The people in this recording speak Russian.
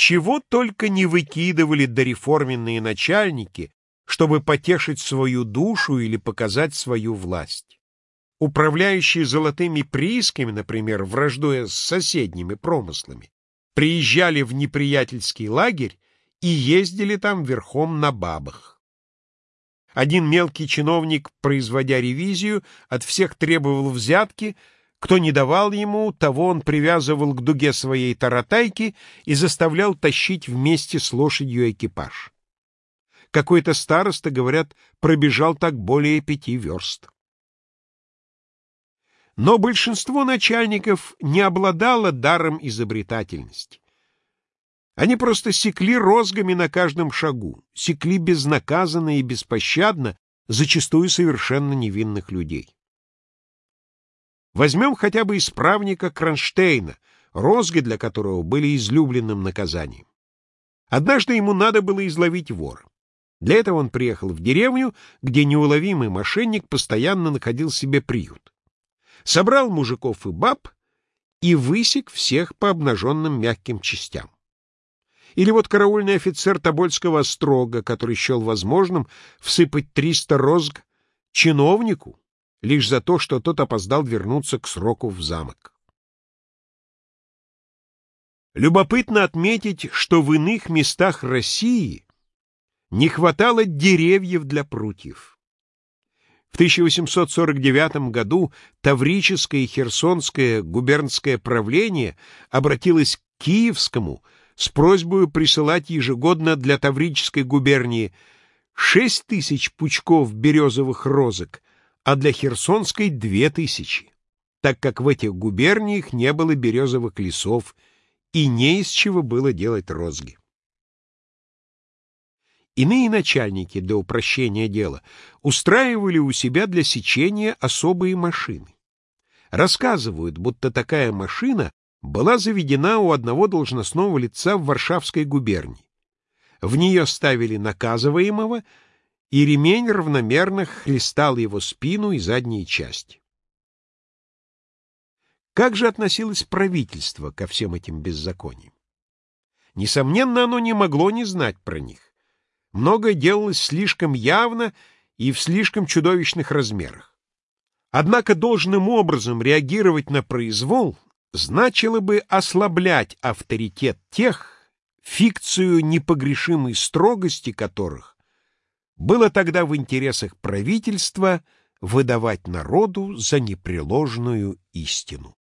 Чего только не выкидывали дореформенные начальники, чтобы потешить свою душу или показать свою власть. Управляющие золотыми приисками, например, враждуя с соседними промыслами, приезжали в неприятельский лагерь и ездили там верхом на бабах. Один мелкий чиновник, производя ревизию, от всех требовал взятки, кто не давал ему, того он привязывал к дуге своей таратайки и заставлял тащить вместе с лошадью экипаж. Какой-то староста, говорят, пробежал так более пяти верст. Но большинство начальников не обладало даром изобретательности. Они просто секли розгами на каждом шагу, секли безнаказанно и беспощадно, зачастую совершенно невинных людей. Возьмем хотя бы исправника Кронштейна, розги для которого были излюбленным наказанием. Однажды ему надо было изловить вора. Для этого он приехал в деревню, где неуловимый мошенник постоянно находил себе приют. Собрал мужиков и баб и высек всех по обнаженным мягким частям. Или вот караульный офицер Тобольского острога, который счел возможным всыпать триста розг чиновнику, лишь за то, что тот опоздал вернуться к сроку в замок. Любопытно отметить, что в иных местах России не хватало деревьев для прутьев. В 1849 году Таврическое и Херсонское губернское правление обратилось к Киевскому с просьбой присылать ежегодно для Таврической губернии 6 тысяч пучков березовых розок, а для Херсонской — 2 тысячи, так как в этих губерниях не было березовых лесов и не из чего было делать розги. Иные начальники для упрощения дела устраивали у себя для сечения особые машины. Рассказывают, будто такая машина была заведена у одного должностного лица в Варшавской губернии. В нее ставили наказываемого, и ремень равномерно хлестал его спину и задние части. Как же относилось правительство ко всем этим беззакониям? Несомненно, оно не могло не знать про них многое делалось слишком явно и в слишком чудовищных размерах. Однако должным образом реагировать на произвол значило бы ослаблять авторитет тех, фикцию непогрешимой строгости которых было тогда в интересах правительства выдавать народу за непреложную истину.